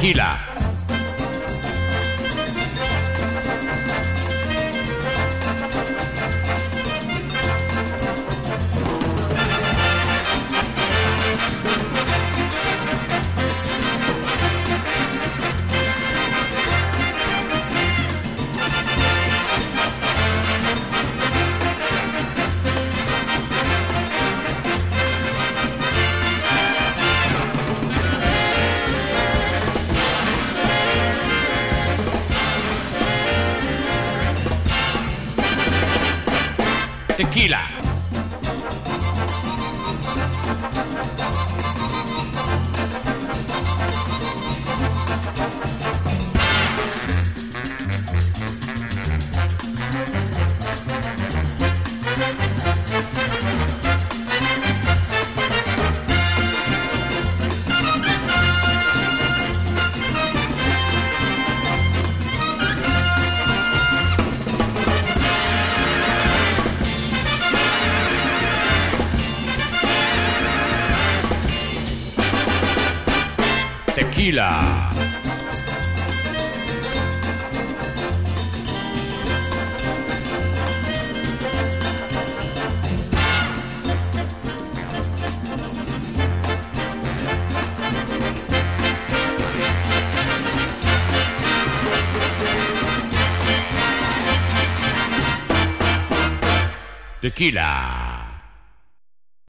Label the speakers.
Speaker 1: Vigila Tequila. Tequila. Tequila.